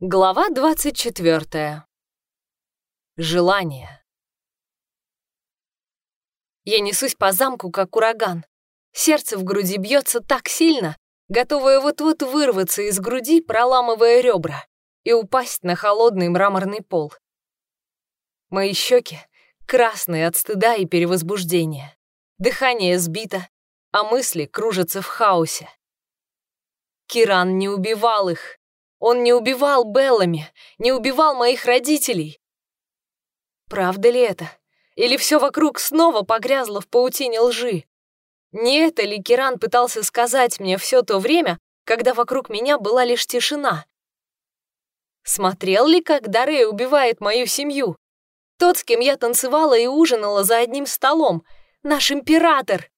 Глава 24. Желание. Я несусь по замку, как ураган. Сердце в груди бьется так сильно, готовое вот-вот вырваться из груди, проламывая ребра, и упасть на холодный мраморный пол. Мои щеки красные от стыда и перевозбуждения. Дыхание сбито, а мысли кружатся в хаосе. Киран не убивал их, он не убивал Беллами, не убивал моих родителей. Правда ли это? Или все вокруг снова погрязло в паутине лжи? Не это ли Киран пытался сказать мне все то время, когда вокруг меня была лишь тишина? Смотрел ли, как Дарей убивает мою семью? Тот, с кем я танцевала и ужинала за одним столом, наш император.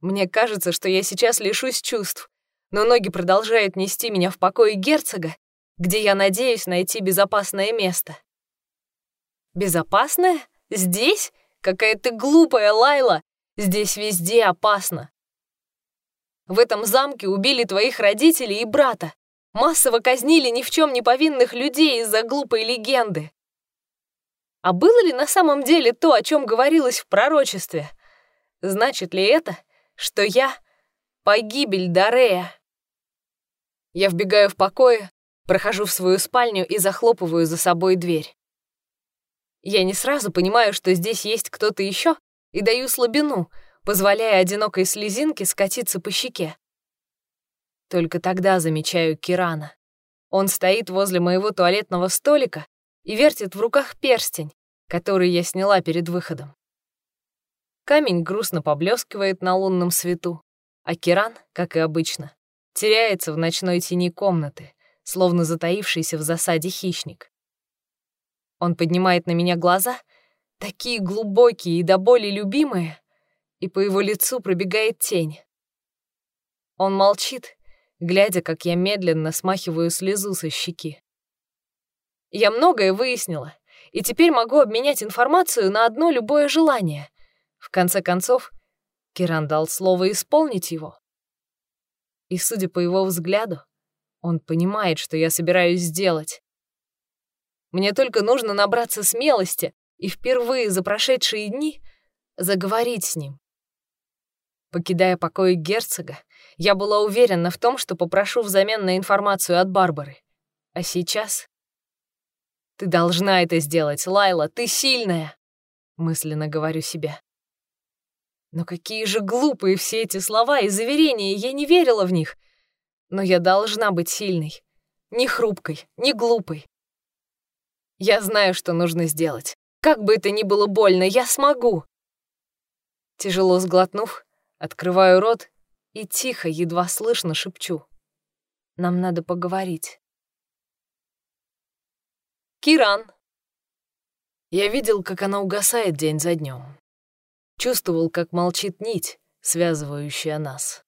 Мне кажется, что я сейчас лишусь чувств, но ноги продолжают нести меня в покое герцога, где я надеюсь найти безопасное место. Безопасное? Здесь? Какая ты глупая, Лайла! Здесь везде опасно. В этом замке убили твоих родителей и брата. Массово казнили ни в чем не повинных людей из-за глупой легенды. А было ли на самом деле то, о чем говорилось в пророчестве? Значит ли это, что я — погибель Дарея? Я вбегаю в покое, прохожу в свою спальню и захлопываю за собой дверь. Я не сразу понимаю, что здесь есть кто-то еще, и даю слабину, позволяя одинокой слезинке скатиться по щеке. Только тогда замечаю Кирана. Он стоит возле моего туалетного столика и вертит в руках перстень, который я сняла перед выходом. Камень грустно поблескивает на лунном свету, а Киран, как и обычно, теряется в ночной тени комнаты, словно затаившийся в засаде хищник. Он поднимает на меня глаза, такие глубокие и до боли любимые, и по его лицу пробегает тень. Он молчит, глядя, как я медленно смахиваю слезу со щеки. Я многое выяснила, и теперь могу обменять информацию на одно любое желание. В конце концов, Киран дал слово исполнить его. И, судя по его взгляду, он понимает, что я собираюсь сделать. Мне только нужно набраться смелости и впервые за прошедшие дни заговорить с ним. Покидая покои герцога, я была уверена в том, что попрошу взамен на информацию от Барбары. А сейчас... «Ты должна это сделать, Лайла, ты сильная!» Мысленно говорю себе. Но какие же глупые все эти слова и заверения, я не верила в них. Но я должна быть сильной. Не хрупкой, не глупой. Я знаю, что нужно сделать. Как бы это ни было больно, я смогу. Тяжело сглотнув, открываю рот и тихо, едва слышно шепчу. Нам надо поговорить. Киран. Я видел, как она угасает день за днем. Чувствовал, как молчит нить, связывающая нас.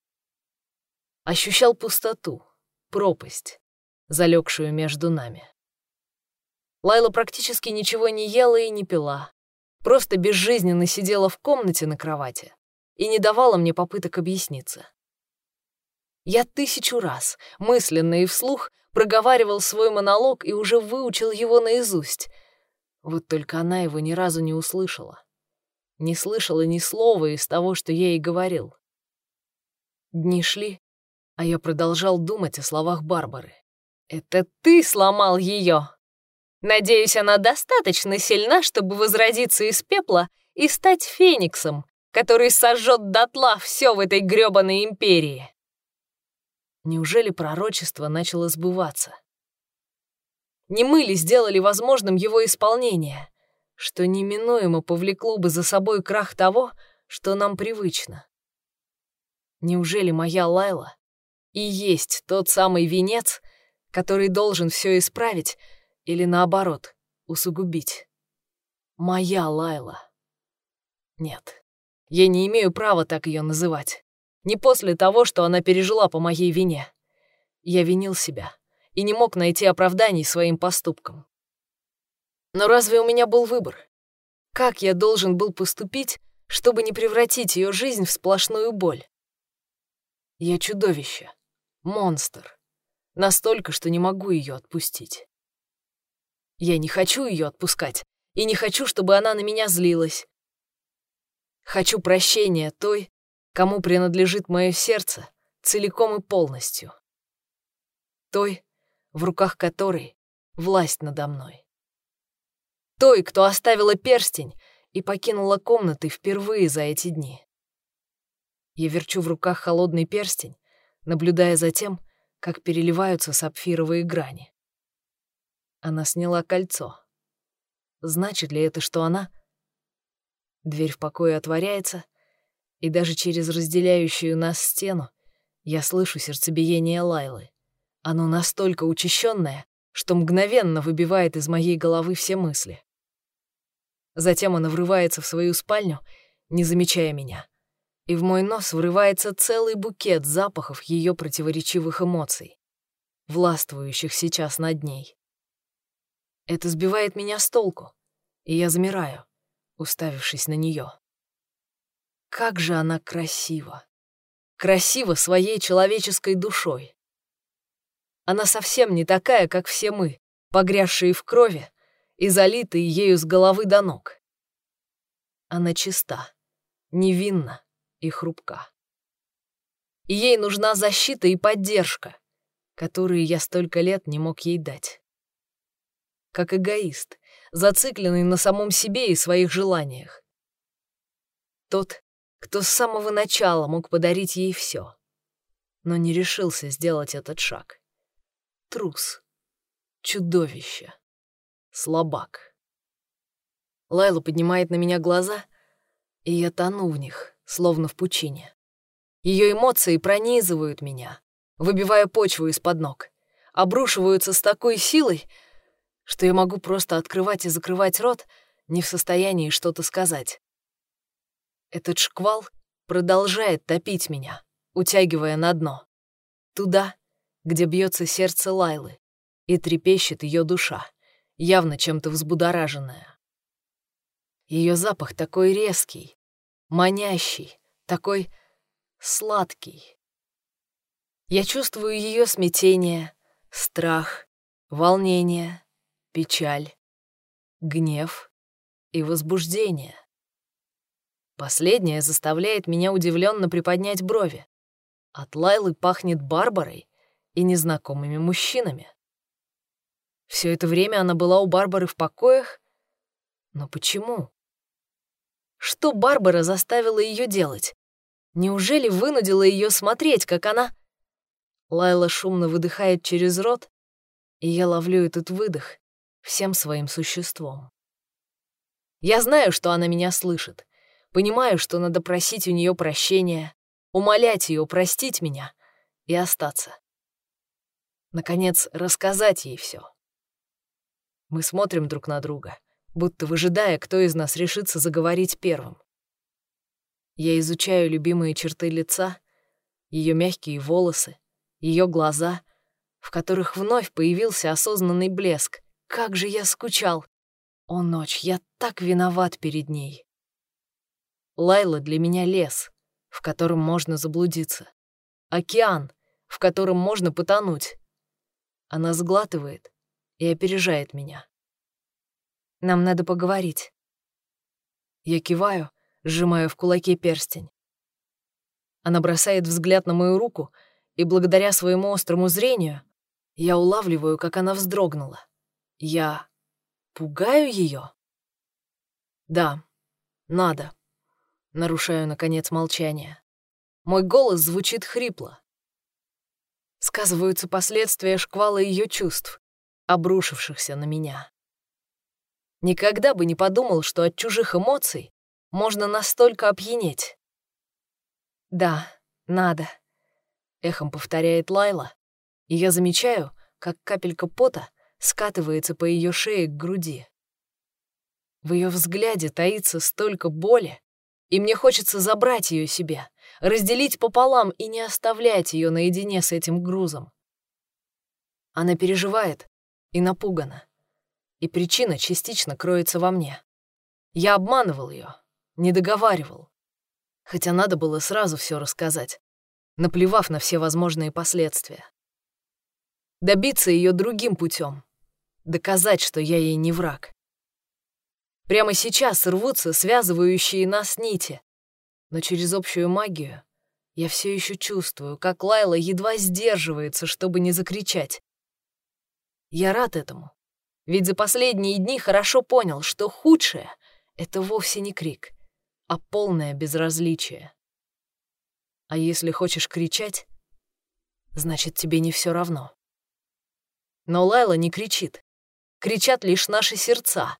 Ощущал пустоту, пропасть, залегшую между нами. Лайла практически ничего не ела и не пила, просто безжизненно сидела в комнате на кровати и не давала мне попыток объясниться. Я тысячу раз, мысленно и вслух, проговаривал свой монолог и уже выучил его наизусть. Вот только она его ни разу не услышала не слышала ни слова из того, что я ей говорил. Дни шли, а я продолжал думать о словах Барбары. «Это ты сломал ее. Надеюсь, она достаточно сильна, чтобы возродиться из пепла и стать фениксом, который сожжет дотла все в этой грёбаной империи». Неужели пророчество начало сбываться? Не мы ли сделали возможным его исполнение? Что неминуемо повлекло бы за собой крах того, что нам привычно. Неужели моя Лайла и есть тот самый венец, который должен все исправить или, наоборот, усугубить? Моя Лайла. Нет, я не имею права так ее называть. Не после того, что она пережила по моей вине. Я винил себя и не мог найти оправданий своим поступкам. Но разве у меня был выбор? Как я должен был поступить, чтобы не превратить ее жизнь в сплошную боль? Я чудовище, монстр. Настолько, что не могу ее отпустить. Я не хочу ее отпускать, и не хочу, чтобы она на меня злилась. Хочу прощения той, кому принадлежит мое сердце целиком и полностью. Той, в руках которой власть надо мной. Той, кто оставила перстень и покинула комнаты впервые за эти дни. Я верчу в руках холодный перстень, наблюдая за тем, как переливаются сапфировые грани. Она сняла кольцо. Значит ли это, что она... Дверь в покое отворяется, и даже через разделяющую нас стену я слышу сердцебиение Лайлы. Оно настолько учащенное, что мгновенно выбивает из моей головы все мысли. Затем она врывается в свою спальню, не замечая меня, и в мой нос врывается целый букет запахов ее противоречивых эмоций, властвующих сейчас над ней. Это сбивает меня с толку, и я замираю, уставившись на нее. Как же она красива! Красива своей человеческой душой. Она совсем не такая, как все мы, погрязшие в крови и залитые ею с головы до ног. Она чиста, невинна, и хрупка. Ей нужна защита и поддержка, которые я столько лет не мог ей дать. Как эгоист, зацикленный на самом себе и своих желаниях. Тот, кто с самого начала мог подарить ей все, но не решился сделать этот шаг. Трус, чудовище, слабак. Лайла поднимает на меня глаза, и я тону в них, словно в пучине. Ее эмоции пронизывают меня, выбивая почву из-под ног, обрушиваются с такой силой, что я могу просто открывать и закрывать рот, не в состоянии что-то сказать. Этот шквал продолжает топить меня, утягивая на дно. Туда, где бьется сердце Лайлы, и трепещет ее душа, явно чем-то взбудораженная. Ее запах такой резкий, манящий, такой сладкий. Я чувствую ее смятение, страх, волнение, печаль, гнев и возбуждение. Последнее заставляет меня удивленно приподнять брови. От Лайлы пахнет Барбарой и незнакомыми мужчинами. Все это время она была у Барбары в покоях, но почему? Что Барбара заставила ее делать? Неужели вынудила ее смотреть, как она... Лайла шумно выдыхает через рот, и я ловлю этот выдох всем своим существом. Я знаю, что она меня слышит, понимаю, что надо просить у нее прощения, умолять ее простить меня и остаться. Наконец, рассказать ей все. Мы смотрим друг на друга будто выжидая, кто из нас решится заговорить первым. Я изучаю любимые черты лица, ее мягкие волосы, ее глаза, в которых вновь появился осознанный блеск. Как же я скучал! О, ночь, я так виноват перед ней. Лайла для меня лес, в котором можно заблудиться. Океан, в котором можно потонуть. Она сглатывает и опережает меня. Нам надо поговорить». Я киваю, сжимая в кулаке перстень. Она бросает взгляд на мою руку, и благодаря своему острому зрению я улавливаю, как она вздрогнула. Я пугаю ее? Да, надо. Нарушаю, наконец, молчание. Мой голос звучит хрипло. Сказываются последствия шквала ее чувств, обрушившихся на меня. Никогда бы не подумал, что от чужих эмоций можно настолько опьянеть. «Да, надо», — эхом повторяет Лайла, и я замечаю, как капелька пота скатывается по ее шее к груди. В ее взгляде таится столько боли, и мне хочется забрать ее себе, разделить пополам и не оставлять ее наедине с этим грузом. Она переживает и напугана и причина частично кроется во мне. Я обманывал ее, не договаривал. Хотя надо было сразу все рассказать, наплевав на все возможные последствия. добиться ее другим путем, доказать, что я ей не враг. Прямо сейчас рвутся связывающие нас нити, но через общую магию я все еще чувствую, как Лайла едва сдерживается, чтобы не закричать. Я рад этому, ведь за последние дни хорошо понял, что худшее — это вовсе не крик, а полное безразличие. А если хочешь кричать, значит, тебе не все равно. Но Лайла не кричит. Кричат лишь наши сердца,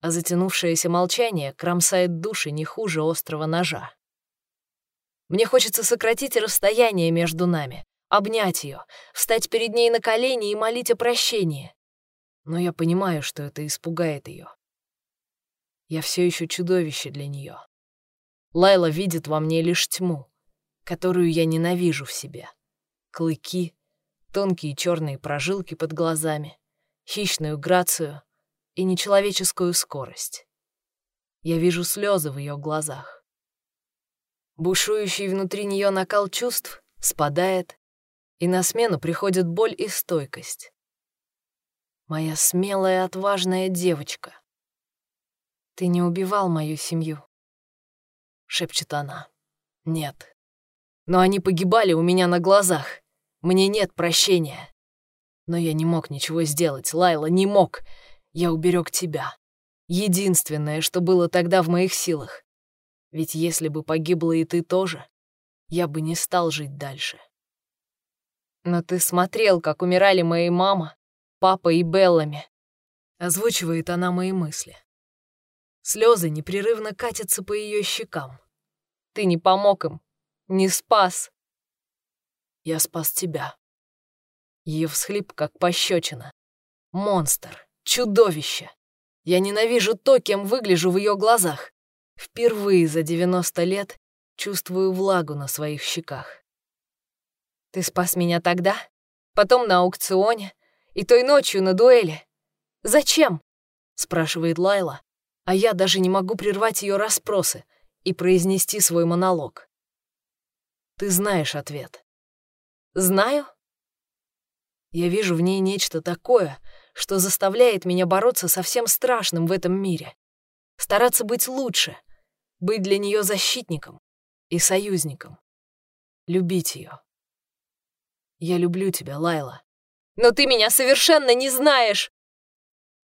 а затянувшееся молчание кромсает души не хуже острого ножа. Мне хочется сократить расстояние между нами, обнять ее, встать перед ней на колени и молить о прощении. Но я понимаю, что это испугает ее. Я все еще чудовище для нее. Лайла видит во мне лишь тьму, которую я ненавижу в себе. Клыки, тонкие черные прожилки под глазами, хищную грацию и нечеловеческую скорость. Я вижу слезы в ее глазах. Бушующий внутри нее накал чувств спадает, и на смену приходит боль и стойкость. Моя смелая, отважная девочка. Ты не убивал мою семью, шепчет она. Нет. Но они погибали у меня на глазах. Мне нет прощения. Но я не мог ничего сделать, Лайла, не мог. Я уберег тебя. Единственное, что было тогда в моих силах. Ведь если бы погибла и ты тоже, я бы не стал жить дальше. Но ты смотрел, как умирали мои мама, папа и Беллами. Озвучивает она мои мысли. Слезы непрерывно катятся по ее щекам. Ты не помог им, не спас. Я спас тебя. Ее всхлип, как пощечина. Монстр, чудовище. Я ненавижу то, кем выгляжу в ее глазах. Впервые за 90 лет чувствую влагу на своих щеках. Ты спас меня тогда, потом на аукционе и той ночью на дуэли. Зачем? спрашивает Лайла, а я даже не могу прервать ее расспросы и произнести свой монолог. Ты знаешь ответ. Знаю. Я вижу в ней нечто такое, что заставляет меня бороться со всем страшным в этом мире. Стараться быть лучше, быть для нее защитником и союзником. Любить ее. Я люблю тебя, Лайла. Но ты меня совершенно не знаешь!»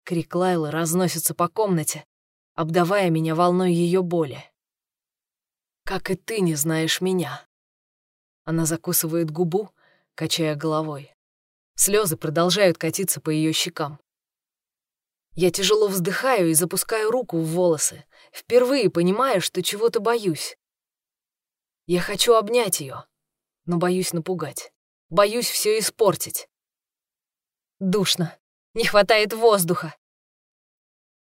Крик Лайлы разносится по комнате, обдавая меня волной ее боли. «Как и ты не знаешь меня!» Она закусывает губу, качая головой. Слезы продолжают катиться по ее щекам. Я тяжело вздыхаю и запускаю руку в волосы, впервые понимая, что чего-то боюсь. Я хочу обнять ее, но боюсь напугать. Боюсь все испортить. Душно. Не хватает воздуха.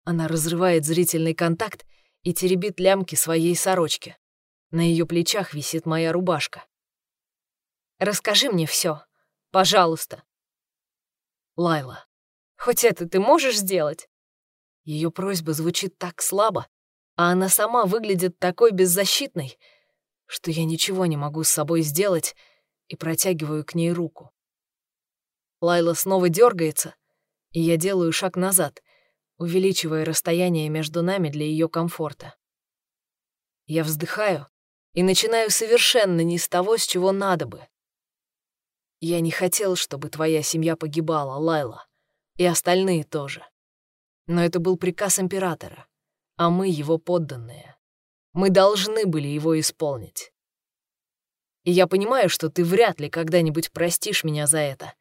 Она разрывает зрительный контакт и теребит лямки своей сорочки. На ее плечах висит моя рубашка. Расскажи мне все, пожалуйста. Лайла, хоть это ты можешь сделать? Ее просьба звучит так слабо, а она сама выглядит такой беззащитной, что я ничего не могу с собой сделать и протягиваю к ней руку. Лайла снова дергается, и я делаю шаг назад, увеличивая расстояние между нами для ее комфорта. Я вздыхаю и начинаю совершенно не с того, с чего надо бы. Я не хотел, чтобы твоя семья погибала, Лайла, и остальные тоже. Но это был приказ императора, а мы его подданные. Мы должны были его исполнить. И я понимаю, что ты вряд ли когда-нибудь простишь меня за это,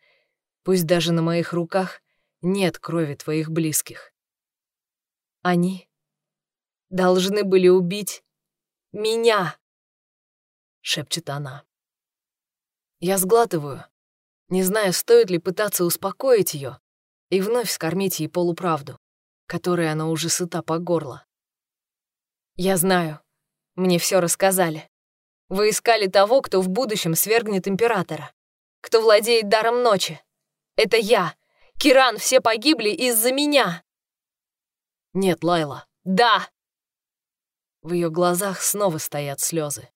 пусть даже на моих руках нет крови твоих близких. Они должны были убить меня, шепчет она. Я сглатываю, не знаю, стоит ли пытаться успокоить ее и вновь скормить ей полуправду, которой она уже сыта по горло. Я знаю, мне все рассказали. Вы искали того, кто в будущем свергнет императора, кто владеет даром ночи. Это я. Киран, все погибли из-за меня. Нет, Лайла. Да. В ее глазах снова стоят слезы.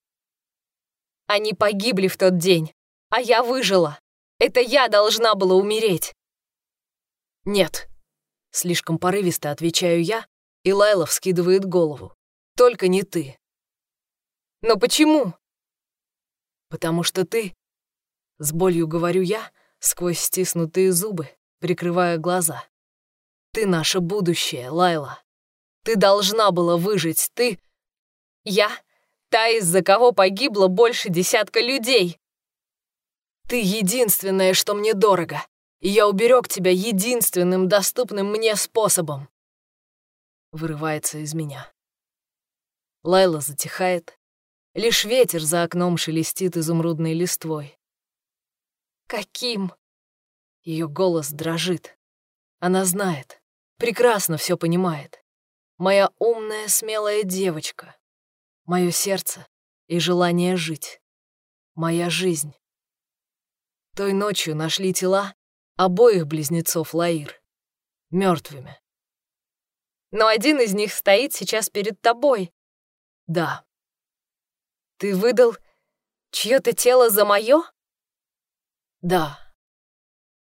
Они погибли в тот день, а я выжила. Это я должна была умереть. Нет. Слишком порывисто отвечаю я, и Лайла вскидывает голову. Только не ты. Но почему? Потому что ты... С болью говорю я, сквозь стиснутые зубы, прикрывая глаза. Ты наше будущее, Лайла. Ты должна была выжить, ты... Я? Та, из-за кого погибло больше десятка людей. Ты единственное, что мне дорого, и я уберег тебя единственным доступным мне способом. Вырывается из меня. Лайла затихает. Лишь ветер за окном шелестит изумрудной листвой. Каким? Ее голос дрожит. Она знает, прекрасно все понимает. Моя умная, смелая девочка. Мое сердце и желание жить. Моя жизнь. Той ночью нашли тела обоих близнецов Лаир. мертвыми. Но один из них стоит сейчас перед тобой. Да. Ты выдал чье-то тело за мое? Да.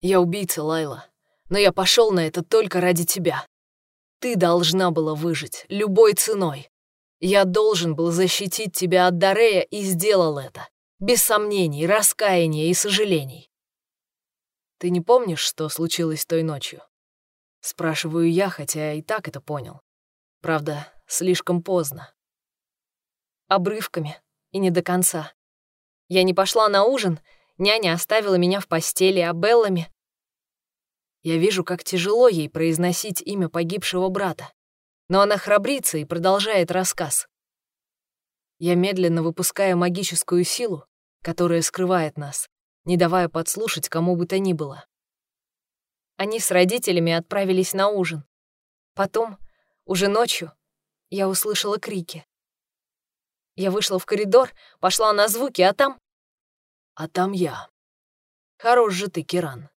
Я убийца, Лайла но я пошел на это только ради тебя. Ты должна была выжить, любой ценой. Я должен был защитить тебя от Дарея и сделал это, без сомнений, раскаяния и сожалений. Ты не помнишь, что случилось той ночью? Спрашиваю я, хотя и так это понял. Правда, слишком поздно. Обрывками и не до конца. Я не пошла на ужин, няня оставила меня в постели, а Беллами я вижу, как тяжело ей произносить имя погибшего брата, но она храбрится и продолжает рассказ. Я медленно выпускаю магическую силу, которая скрывает нас, не давая подслушать кому бы то ни было. Они с родителями отправились на ужин. Потом, уже ночью, я услышала крики. Я вышла в коридор, пошла на звуки, а там... А там я. Хорош же ты, Киран.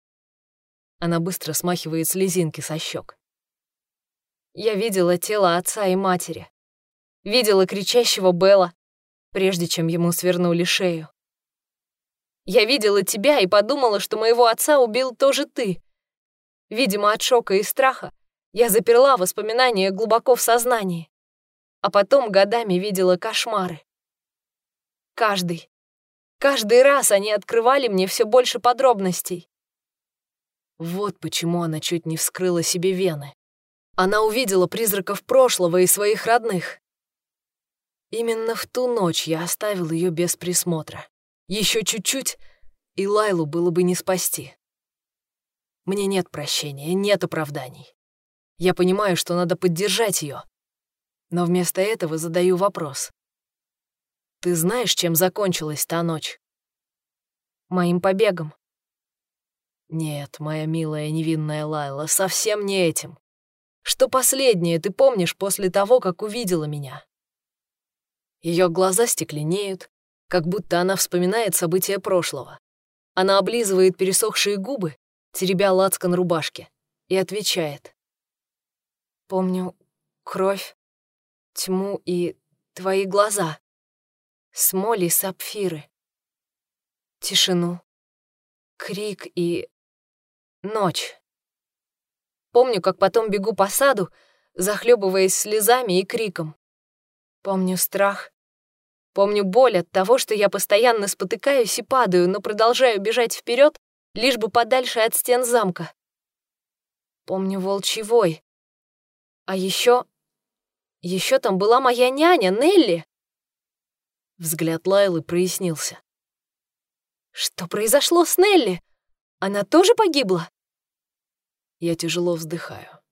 Она быстро смахивает слезинки со щек. Я видела тело отца и матери. Видела кричащего Белла, прежде чем ему свернули шею. Я видела тебя и подумала, что моего отца убил тоже ты. Видимо, от шока и страха я заперла воспоминания глубоко в сознании, а потом годами видела кошмары. Каждый, каждый раз они открывали мне все больше подробностей. Вот почему она чуть не вскрыла себе вены. Она увидела призраков прошлого и своих родных. Именно в ту ночь я оставил ее без присмотра. Еще чуть-чуть, и Лайлу было бы не спасти. Мне нет прощения, нет оправданий. Я понимаю, что надо поддержать ее, но вместо этого задаю вопрос. Ты знаешь, чем закончилась та ночь? Моим побегом. Нет, моя милая невинная Лайла, совсем не этим. Что последнее ты помнишь после того, как увидела меня? Ее глаза стекленеют, как будто она вспоминает события прошлого. Она облизывает пересохшие губы, теребя лацкан рубашки, и отвечает. «Помню кровь, тьму и твои глаза, смоли сапфиры, тишину, крик и Ночь. Помню, как потом бегу по саду, захлебываясь слезами и криком. Помню страх. Помню боль от того, что я постоянно спотыкаюсь и падаю, но продолжаю бежать вперед, лишь бы подальше от стен замка. Помню волчий вой. А еще... Еще там была моя няня, Нелли. Взгляд Лайлы прояснился. Что произошло с Нелли? Она тоже погибла? Я тяжело вздыхаю.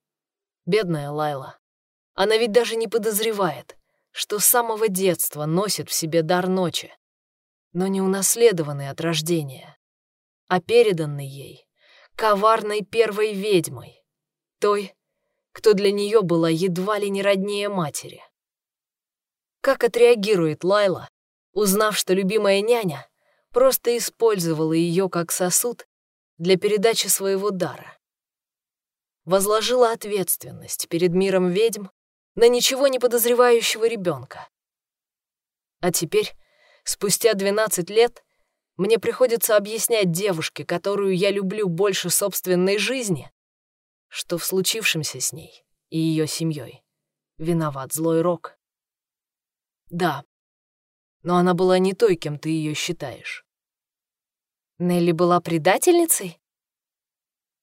Бедная Лайла. Она ведь даже не подозревает, что с самого детства носит в себе дар ночи, но не унаследованный от рождения, а переданный ей коварной первой ведьмой, той, кто для нее была едва ли не роднее матери. Как отреагирует Лайла, узнав, что любимая няня просто использовала ее как сосуд для передачи своего дара? возложила ответственность перед миром ведьм на ничего не подозревающего ребенка. А теперь, спустя 12 лет, мне приходится объяснять девушке, которую я люблю больше собственной жизни, что в случившемся с ней и ее семьей виноват злой рок. Да, но она была не той, кем ты ее считаешь. Нелли была предательницей?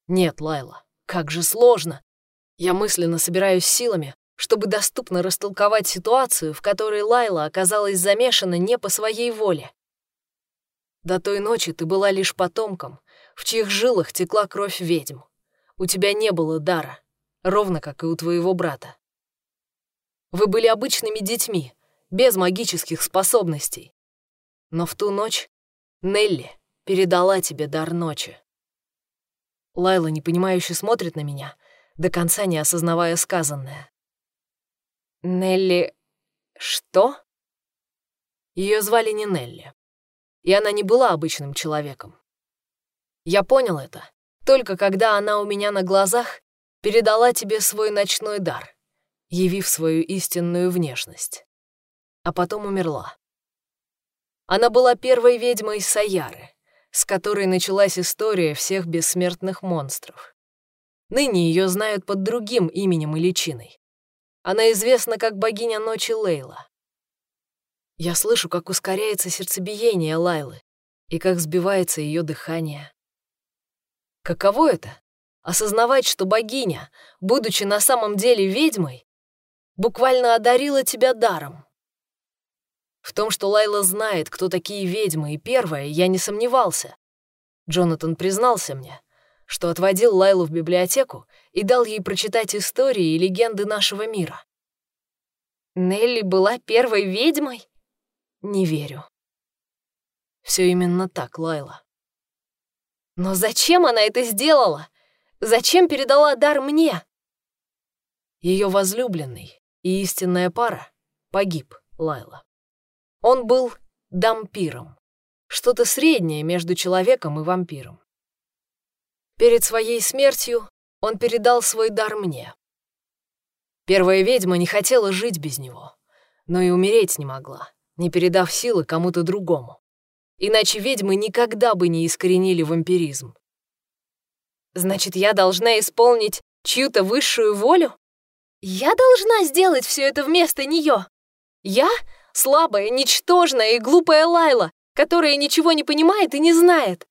Нет, Лайла, как же сложно. Я мысленно собираюсь силами, чтобы доступно растолковать ситуацию, в которой Лайла оказалась замешана не по своей воле. До той ночи ты была лишь потомком, в чьих жилах текла кровь ведьм. У тебя не было дара, ровно как и у твоего брата. Вы были обычными детьми, без магических способностей. Но в ту ночь Нелли передала тебе дар ночи. Лайла непонимающе смотрит на меня, до конца не осознавая сказанное. Нелли... что? Ее звали не Нелли и она не была обычным человеком. Я понял это, только когда она у меня на глазах передала тебе свой ночной дар, явив свою истинную внешность. А потом умерла. Она была первой ведьмой Саяры, с которой началась история всех бессмертных монстров. Ныне ее знают под другим именем и личиной. Она известна как богиня ночи Лейла. Я слышу, как ускоряется сердцебиение Лайлы и как сбивается ее дыхание. Каково это — осознавать, что богиня, будучи на самом деле ведьмой, буквально одарила тебя даром? В том, что Лайла знает, кто такие ведьмы, и первое, я не сомневался. Джонатан признался мне, что отводил Лайлу в библиотеку и дал ей прочитать истории и легенды нашего мира. Нелли была первой ведьмой? Не верю. Все именно так, Лайла. Но зачем она это сделала? Зачем передала дар мне? Ее возлюбленный и истинная пара погиб, Лайла. Он был дампиром, что-то среднее между человеком и вампиром. Перед своей смертью он передал свой дар мне. Первая ведьма не хотела жить без него, но и умереть не могла не передав силы кому-то другому. Иначе ведьмы никогда бы не искоренили вампиризм. Значит, я должна исполнить чью-то высшую волю? Я должна сделать все это вместо нее. Я — слабая, ничтожная и глупая Лайла, которая ничего не понимает и не знает.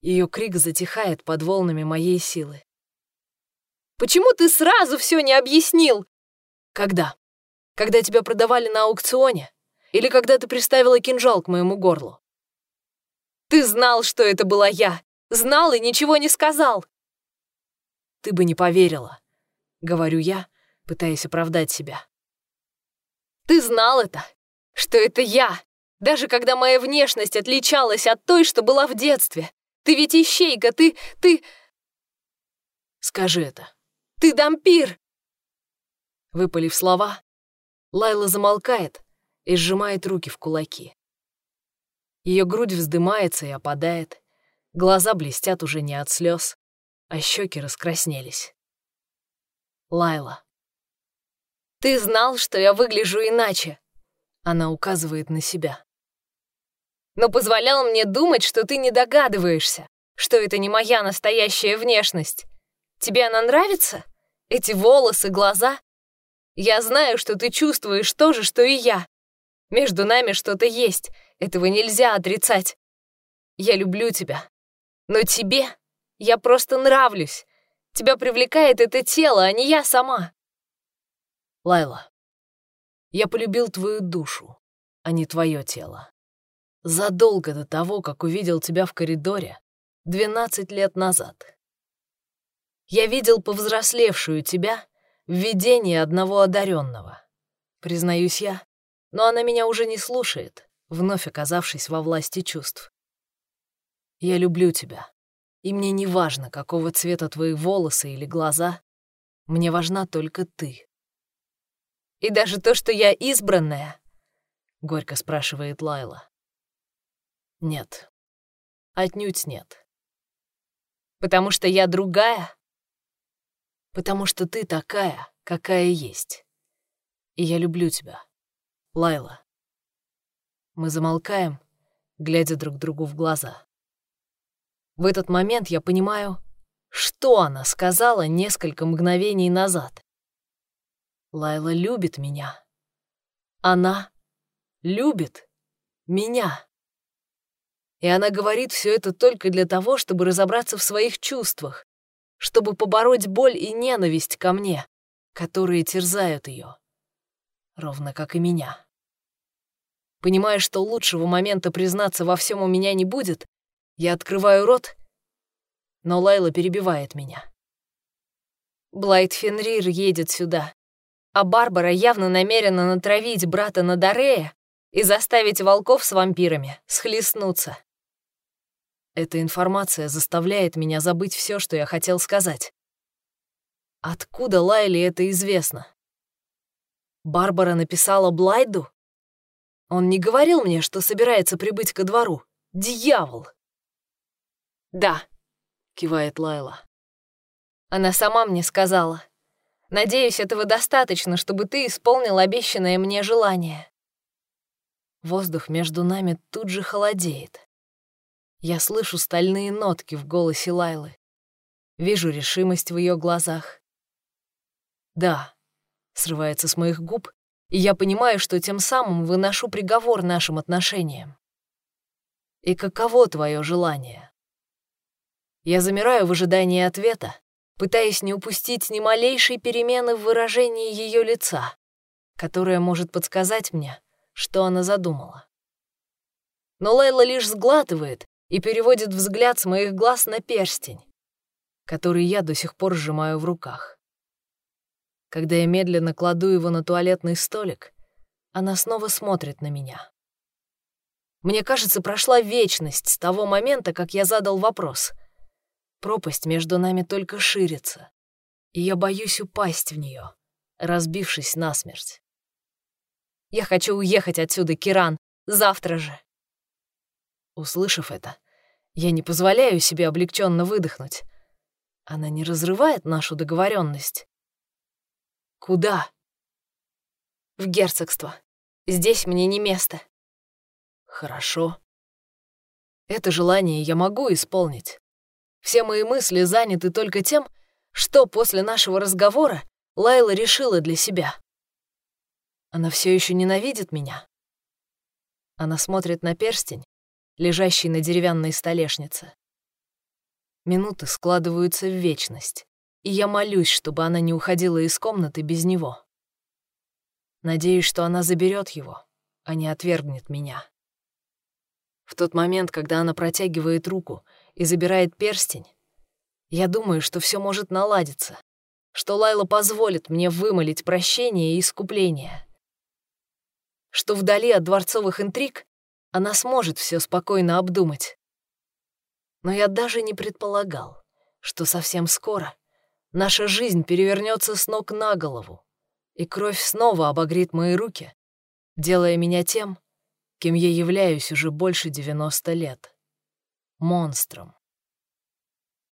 Ее крик затихает под волнами моей силы. «Почему ты сразу все не объяснил?» «Когда?» Когда тебя продавали на аукционе? Или когда ты приставила кинжал к моему горлу? Ты знал, что это была я. Знал и ничего не сказал. Ты бы не поверила, говорю я, пытаясь оправдать себя. Ты знал это, что это я, даже когда моя внешность отличалась от той, что была в детстве. Ты ведь ищейка, ты... ты... Скажи это. Ты дампир. Выпалив слова, Лайла замолкает и сжимает руки в кулаки. Ее грудь вздымается и опадает, глаза блестят уже не от слез, а щеки раскраснелись. Лайла. «Ты знал, что я выгляжу иначе?» Она указывает на себя. «Но позволял мне думать, что ты не догадываешься, что это не моя настоящая внешность. Тебе она нравится? Эти волосы, глаза? Я знаю, что ты чувствуешь то же, что и я. Между нами что-то есть, этого нельзя отрицать. Я люблю тебя. Но тебе я просто нравлюсь. Тебя привлекает это тело, а не я сама. Лайла, я полюбил твою душу, а не твое тело. Задолго до того, как увидел тебя в коридоре 12 лет назад. Я видел повзрослевшую тебя в видении одного одаренного. Признаюсь я, но она меня уже не слушает, вновь оказавшись во власти чувств. Я люблю тебя, и мне не важно, какого цвета твои волосы или глаза, мне важна только ты. «И даже то, что я избранная?» — горько спрашивает Лайла. «Нет, отнюдь нет». «Потому что я другая?» потому что ты такая, какая есть. И я люблю тебя, Лайла. Мы замолкаем, глядя друг другу в глаза. В этот момент я понимаю, что она сказала несколько мгновений назад. Лайла любит меня. Она любит меня. И она говорит все это только для того, чтобы разобраться в своих чувствах, чтобы побороть боль и ненависть ко мне, которые терзают ее, ровно как и меня. Понимая, что лучшего момента признаться во всем у меня не будет, я открываю рот, но Лайла перебивает меня. Блайт Фенрир едет сюда, а Барбара явно намерена натравить брата на Дарея и заставить волков с вампирами схлестнуться. Эта информация заставляет меня забыть все, что я хотел сказать. Откуда Лайле это известно? Барбара написала Блайду? Он не говорил мне, что собирается прибыть ко двору. Дьявол! «Да», — кивает Лайла. Она сама мне сказала. «Надеюсь, этого достаточно, чтобы ты исполнил обещанное мне желание». Воздух между нами тут же холодеет. Я слышу стальные нотки в голосе Лайлы. Вижу решимость в ее глазах. «Да», — срывается с моих губ, и я понимаю, что тем самым выношу приговор нашим отношениям. «И каково твое желание?» Я замираю в ожидании ответа, пытаясь не упустить ни малейшей перемены в выражении ее лица, которая может подсказать мне, что она задумала. Но Лайла лишь сглатывает и переводит взгляд с моих глаз на перстень, который я до сих пор сжимаю в руках. Когда я медленно кладу его на туалетный столик, она снова смотрит на меня. Мне кажется, прошла вечность с того момента, как я задал вопрос. Пропасть между нами только ширится, и я боюсь упасть в нее, разбившись насмерть. Я хочу уехать отсюда, Киран, завтра же. Услышав это, я не позволяю себе облегченно выдохнуть. Она не разрывает нашу договоренность. Куда? В герцогство. Здесь мне не место. Хорошо. Это желание я могу исполнить. Все мои мысли заняты только тем, что после нашего разговора Лайла решила для себя. Она все еще ненавидит меня. Она смотрит на перстень, лежащий на деревянной столешнице. Минуты складываются в вечность, и я молюсь, чтобы она не уходила из комнаты без него. Надеюсь, что она заберет его, а не отвергнет меня. В тот момент, когда она протягивает руку и забирает перстень, я думаю, что все может наладиться, что Лайла позволит мне вымолить прощение и искупление, что вдали от дворцовых интриг она сможет все спокойно обдумать. Но я даже не предполагал, что совсем скоро наша жизнь перевернется с ног на голову, и кровь снова обогрит мои руки, делая меня тем, кем я являюсь уже больше 90 лет — монстром.